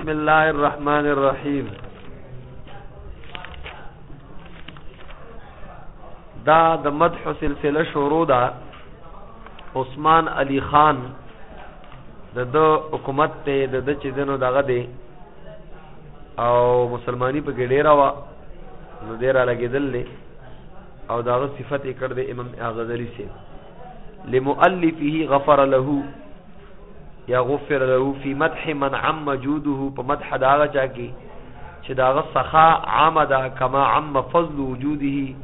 بسم الله الرحمن الرحیم دا د مدح سلسله شروع ده عثمان علی خان د د حکومت ته د د چې دنو دغه دی او مسلمانی په کې ډیره وا نو ډیره لګیدل او داغه صفت یې کړ د امام غزالی سي لمؤلفه غفر له یا غفر له فی مدح من عم جوده په مدح دا هغه چا کې چې دا هغه سخا عام ده کما عم فضل وجوده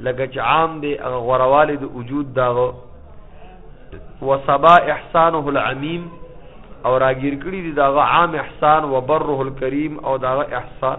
لکه چې عام دی هغه غوروالی د وجود داغه وصبا احسانه العمیم او راګیر کړي دي داغه عام احسان وبره الکریم او داغه احسان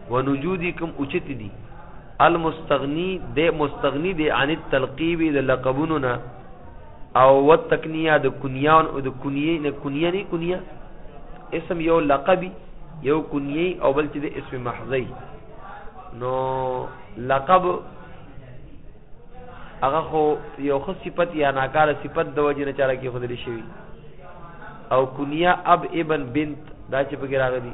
ونجودی کوم اوچت دی المستغنی د مستغنی دی عن التلقیب د لقبونو نه او وتکنیه د کنیان او د کنیه نه کنیه نه کنیه اسم یو لقبی یو کنیه او بل چې د اسم محضی نو لقب هغه خو یو خو صفت یا ناکاره صفت د وجه نه چاره کې خو دلی شوی او کنیه اب ابن بنت دا چې پکې راغلی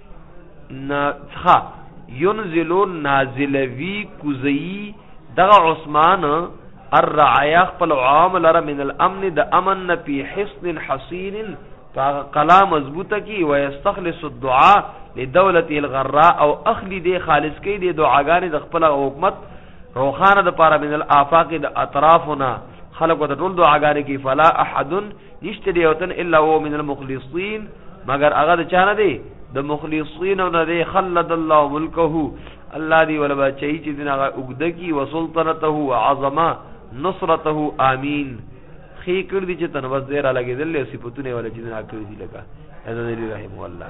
څخه ينزلو نازلوي کوزي دغه عثمان الرعايا خپل عام لره من الامن د امن نه په حصن حصين فاغه قلا مضبوطه کی ويستخلص الدعاء لدولت الغراء او اخلي دي خالص کی دي دعاګانې د خپل حکومت روخانه د پاره من الافاق د اطرافنا خلق د ټول دعاګانې کی فلا احدن نشته دی وطن الا هو من المخلصین مگر هغه د چانه دی د مخلصین نه دی خلد الله ملکه الله دی ولا بچی چې دین هغه وګد کی وسلطنته وعظمه نصرته امین خې کړ دي چې تنوز زیرا لګیدل صفاتونه ولا چې نه کړی دی لکه اذن الله رحم الله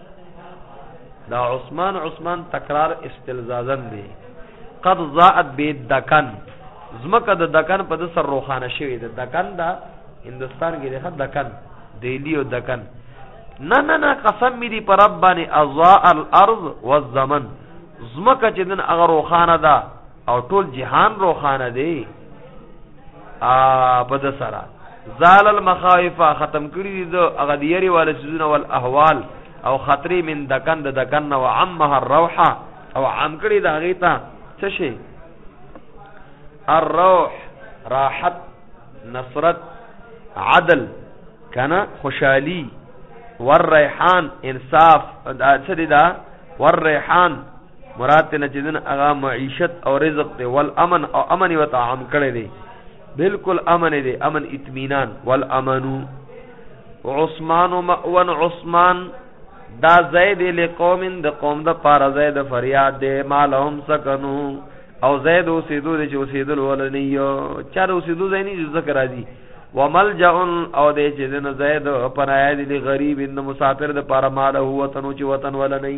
دا عثمان عثمان تکرار استلزازن دی قد ضاعت بی دکن زمکه د دکن په د سر روخانه شوی د دکن دا هندستان کې ده دکن دیلی او دکن نه نه نه قسم می دی پر رب باندې اضاء الارض والزمن زمکه چې دن اگر روخانه ده او ټول جهان روخانه دی ا په د سره زال المخاوف ختم کړی دی د هغه دی یری وال سيزونه ول احوال او خطرې من دکن د دکن او عمه الروحه او عام کړی دا غیتا څه شي الروح راحت نصرت عدل کنا خوشحالی والریحان انصاف دا څه دی دا والریحان مراد ته نجدن اغا معیشت او رزق دی ول امن او امن یو تعام کړی دی بالکل امن دی امن اطمینان ول امنو عثمان مأون عثمان دا زید لقوم د قوم د پار زید فریاد دی مالهم سکنو او زید اوسیدو دی چې اوسیدل ولنی یو چار اوسیدو زینی چې ذکر راځي وملجا او دې چې دنه زید پناه دي غریب اند مسافر د پاره مال هو وطن چې وطن ولنی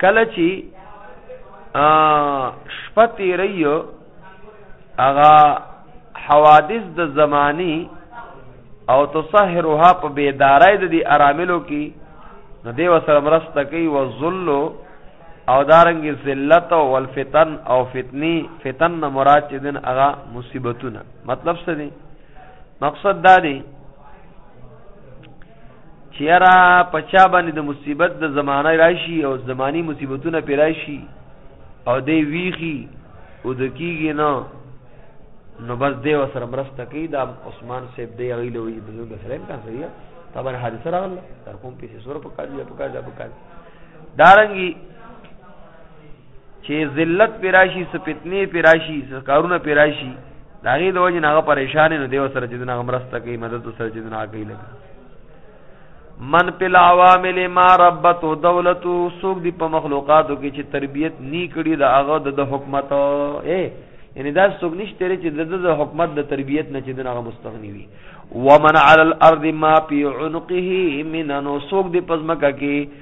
کله چې شپه تیری هغه حوادث د زمانی او تصهرها په بیدارای د دې اراملو کې نو دی وسره مرسته کوي و ذل او دارنګ ذلت او الفتن او فتنی فتن نه مراد چې دین هغه مصیبتونه مطلب څه دی مقصد دا دی چیرا پچا باندې د مصیبت د زمانه راشي او زمانی مصیبتونه پی راشي او دی ویخي او د کیږي نو نو بس دی وسره مرسته کوي دا عثمان صاحب دی غي له وی بزرګ سره کا سړی طبعا حادثه راغله تر کوم پیسې سره پکار دی پکار دی پکار دارنګي چې ذلت پی راشي څه فتنې پی راشي څه کارونه پی راشي د هغې د وجې نه هغه پریشان نو دی سره چې دغه مرسته کوي مدد سره چې دغه کوي لکه من پی العوامل ما ربت و دولت سوک دی په مخلوقاتو کې چې تربیت نی کړي د هغه د حکومت اے یعنی دا سوک نشته چې د حکومت د تربیت نه چې دغه مستغنی وي ومن علی الارض ما پی عنقه من نو سوک دی پزمکه کې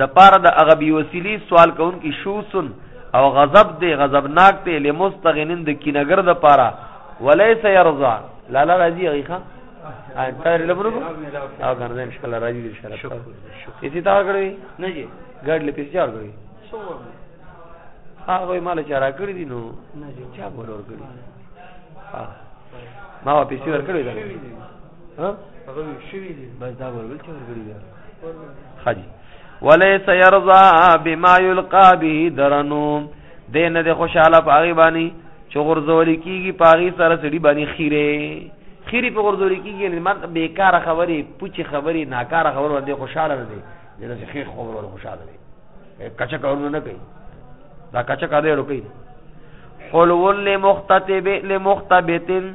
د پاره د هغه بي وسیلی سوال کوونکی شوسن او غضب دی غضبناک دی لمستغنین د کینګر د پاره وليس يرضى لا لا راځي غیخه تر لبرو او کنه ان شاء الله راځي ان شاء الله شکر اسی تا کړی نه جی ګډ لپیس چار کړی هغه مال چارا کړی دي نو نه جی چا بولور کړی ما پیسې ورکړی دا ها هغه وی شوی دی بس دا ورول چې ورګړي بیا خاجي وليس يرضى بما يلقى به درنو دین د خوشاله پاغي باندې چې غرزول کیږي پاغي سره سړي باندې خیره خیری په غرزول کیږي نه مرد بیکاره خبرې پوچې خبرې ناکاره خبرې باندې خوشاله نه دي دغه خیر خبرې خوشاله دي کچا کارونه نه کوي دا کچا کارونه کوي حلو لمختبت لمختبتن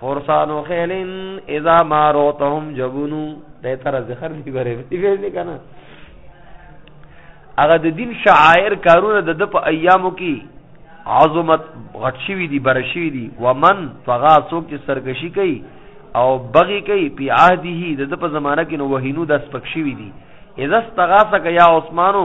فرسان و خیلین اذا ما روتهم جبونو ته تر ذخر دی بره دی ویل کنه هغه د دین شعائر کارونه د د په ایامو کې عظمت غټ شوی دی بر شوی دی ومن فغا څوک چې سرکشي کوي او بغي کوي په عهده د د په زمانہ کې نو وهینو د سپک شوی دی اذا استغاثه یا عثمانو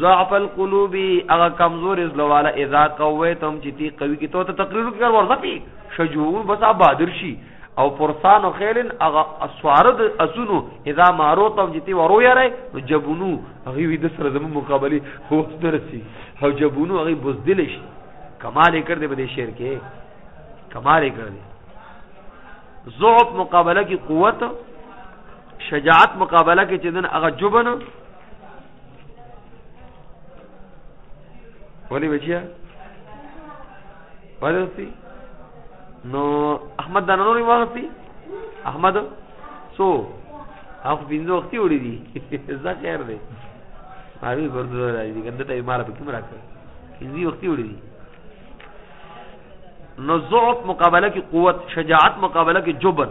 ضعف القلوب هغه کمزور زلواله اذا قویتم چې تی قوی کی تو ته تقریر کوي ورځ پی شجور بس بادر شي او پرسان او خیلن هغه اسوارد اسونو اذا ماروتم چې تی ورو یاره نو جبونو هغه وی د سره زمو مقابله هو درسي او جبونو هغه بوزدل شي کمال یې کړ دې بده شعر کې کمال یې کړ دې ضعف مقابله کی قوت شجاعت مقابله کې چې دن هغه جبن ولی بچیا ولی وسی نو احمد دانه نورې واغستی احمد سو هغه پینځه وختي وړي دي زه خیر دی هغه ورته راځي کنده ته مال په کوم راکړي پینځه وختي وړي دي نو ضعف مقابله کې قوت شجاعت مقابله کې جبن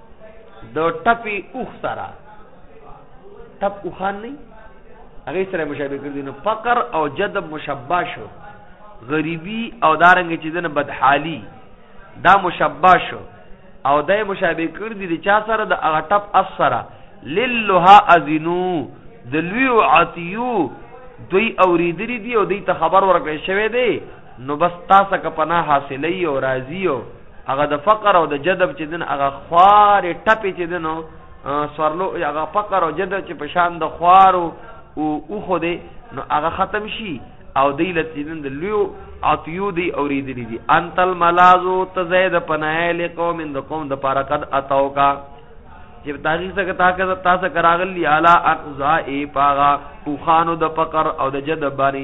د ټپې اوخ سره ټپ اوخان نه هغه سره مشابه کړی نو فقر او جذب مشبع شو غریبی او دارنګ چې دنه بدحالی دا مشبع شو او دای مشابه کړی دی چا سره د هغه ټپ اثر للها اذنو د لوی عتیو دوی اوریدلی دی او دوی ته خبر ورکړی شوی دی نو بس تاسو که پناه حاصلې او راضی او هغه د فقر او د جذب چې دن هغه خوار ټپې چې دنو سورلو هغه فقر او جذب چې په شان د خوارو او او خو دې نو هغه ختم شي او دی لتیدن د لیو عطیو دی اوریدلی دی انت الملازو تزید پناه لقوم د قوم د پاره قد اتاو کا چې تاریخ څخه تاکه تاسو کراغلی اعلی اقضاء پاغا او خانو د فقر او د جذب باندې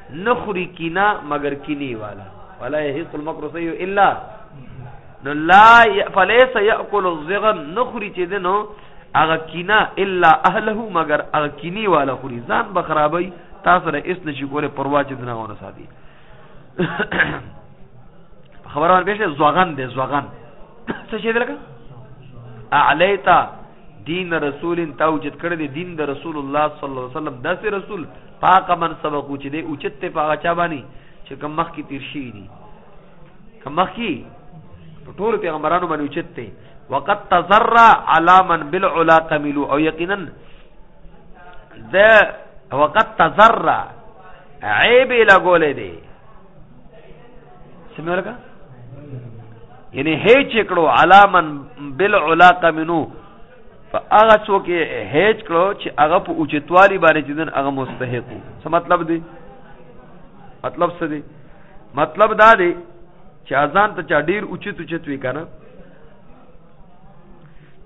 نخری کینا مگر کینی والا ولا یحیق المکر سیو الا نو لا فلیس یاکل الزغن نخری چې دنو اغه کینا الا اهله مگر اغه کینی والا خوري ځان به خرابای تاسو له اس نشي کوله پروا چې دنه ونه ساتي خبره ور پېښه زوغن دې زوغن څه شي دلګه اعلیتا دین رسول تاوجد کړی دین د رسول الله صلی الله علیه وسلم داسې رسول په هغه منصب کو چې دی اوچت ته په هغه چا باندې چې کم مخ کې تیر شي دي کم مخ کې په ټول پیغمبرانو باندې اوچت ته وقد تزر على من بالعلا قملوا او یقینا ذا وقد تزر عیب لګولې دي سمې لګا یعنی هیڅ کړو علامن بالعلا قمنو په هغه څوک هیڅ کړو چې هغه په اوچتوالي باندې چې دن هغه مستحق وو څه مطلب دی مطلب څه دی مطلب دا دی چې اذان ته چا ډیر اوچت اوچت وی کنه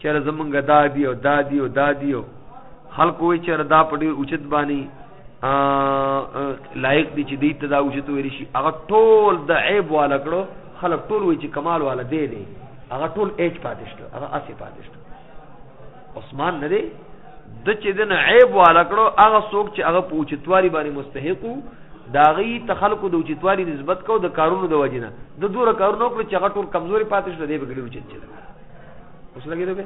چېر زمونږ دادی او دادی او دادی او خلکو وی چېر دا په ډیر اوچت باندې لایق دي چې دې ته دا وجود ویل شي هغه ټول د عیب والا کړو خلک ټول وی چې کمال والا دی دی هغه ټول ایج پاتې شو هغه اسی پاتې شو عثمان نه دی د چې د عیب والا کړو هغه څوک چې هغه پوچتواري باندې مستحق وو داغي تخلق د اوچتوالي نسبت کو د کارونو د وجنه د دوره کارونو کړو چې هغه ټول کمزوري پاتې شو دی بګړي اوچت چل اوس لګیدو به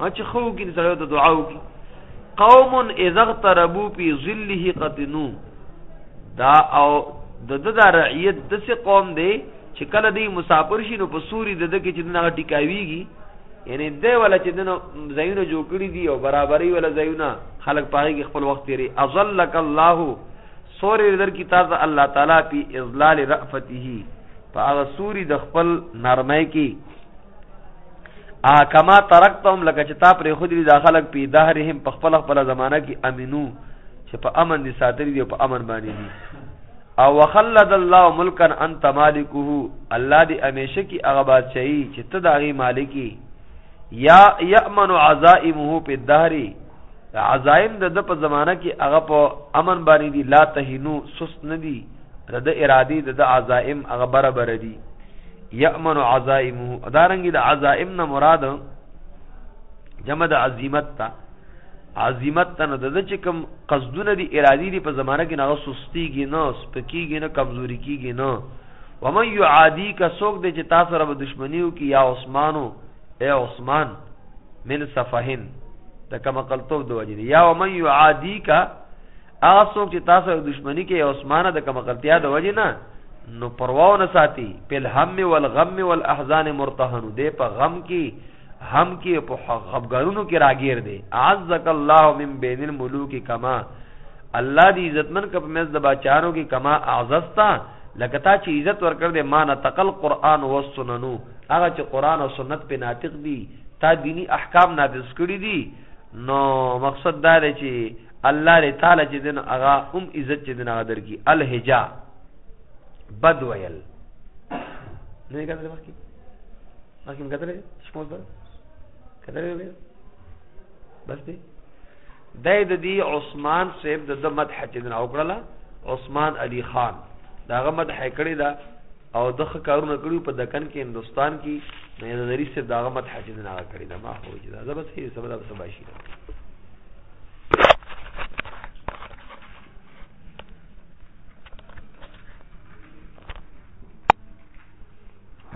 چې خو کې سره د دعا وکي قوم اذا اغتربوا في ظله قطنو دا او د د دا رعیت د سه قوم دی چې کله دی مسافر شي نو په سوري د د کې چې نه ټیکاویږي یعنی دی ولا چې دنو زینو جوړ کړی دی او برابرۍ ولا زینو خلک پاره کې خپل وخت تیری ازلک الله سوري در کی تاسو الله تعالی په اذلال رافته په هغه سوري د خپل نرمۍ کې ا کما ترکتهم لکه چې تا پرې خودري دا خلک په دهرهم په خپل خپل زمانہ کې امینو چې په امن دي ساتري دي په امن باندې دي او وخلد الله ملکا انت مالکه الله دې همیشه کې هغه بادشاہي چې ته داغي مالکی یا یامن عزائمه په دهري عزائم د د په زمانہ کې هغه په امن باندې دي لا تهینو سست ندي د ده ارادې د ده عزائم هغه بره بره دي یأمن عزائمه دارنګې د عزائم نه مراد جمع د عظیمت ته عظیمت ته نه د ده چې کوم قصدونه دي ارادې دي په زمانه کې نه هغه سستیږي نه سپکیږي نه کمزوري کیږي نه ومن یعادی کا څوک دی چې تاسو سره به دشمنی وکړي یا عثمانو اے عثمان من صفهن د کما قلتوب د وجې یا ومن یعادی کا هغه څوک چې تاسو یو دشمنی کې او اسمانه د کمقلتیا د وجې نه نو پرواو نه ساتي په الهم والغم والاحزان مرتهن دی په غم کې هم کې په خفګانونو کې راګیر دی عزک الله من بین الملوک کما الله دی عزتمن کپ مز د بچانو کې کما اعزستا لکه تا چې عزت ورکړ دې مان تقل قران او سننو هغه چې قران او سنت په ناطق دي تا دینی احکام نافذ کړی دي نو مقصد دا دی چې الله دې تعالی چې دین هغه هم عزت چې دین هغه درکې الهجا بد ویل نه یې کتلې مخکې مخکې مې کتلې شپوز بل کتلې وې بس دې دای د دې عثمان صاحب د مدح چې دین او کړله عثمان علي خان داغه مدح کړی دا او ده ښه کارونه کړي په دکن کې هندوستان کې نو یې نظري صاحب د هغه مدحه چې نه هغه کړې ده ما خو چې دا زه به صحیح سبا به سبا شي